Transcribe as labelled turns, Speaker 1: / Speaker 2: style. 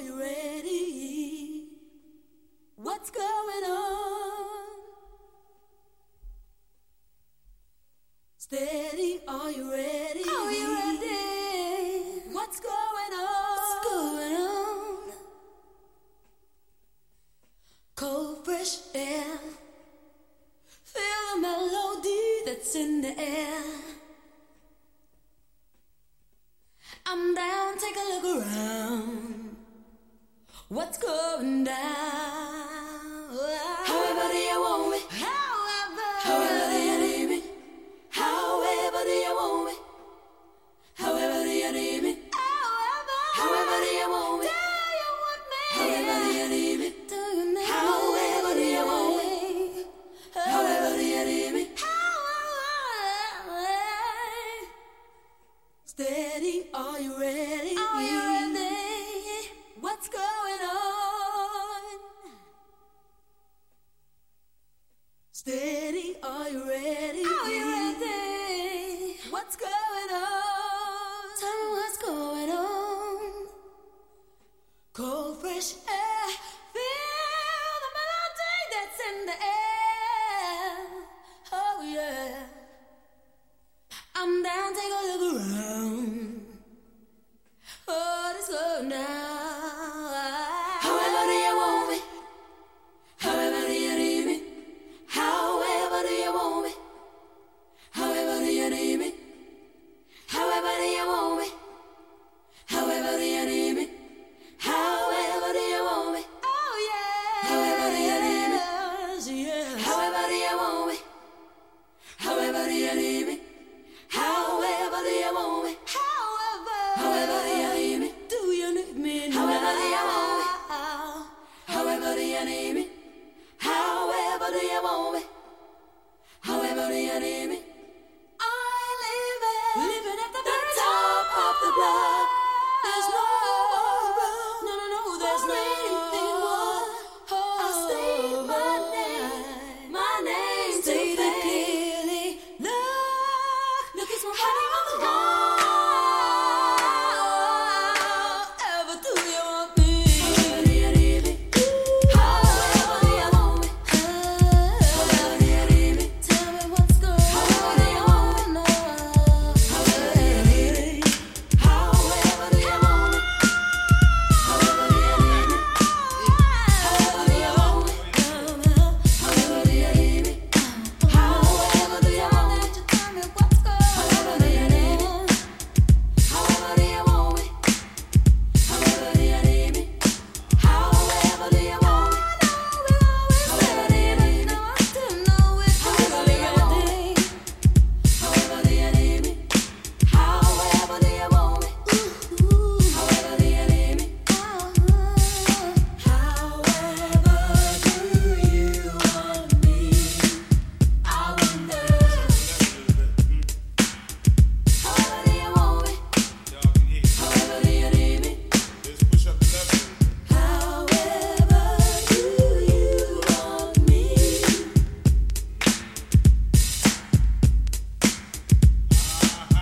Speaker 1: Are you ready? What's going on? Steady, are you ready? What's going down? Are you ready?
Speaker 2: Are you ready?
Speaker 1: What's going on?
Speaker 2: Tell me what's going on.
Speaker 1: Cold, fresh air.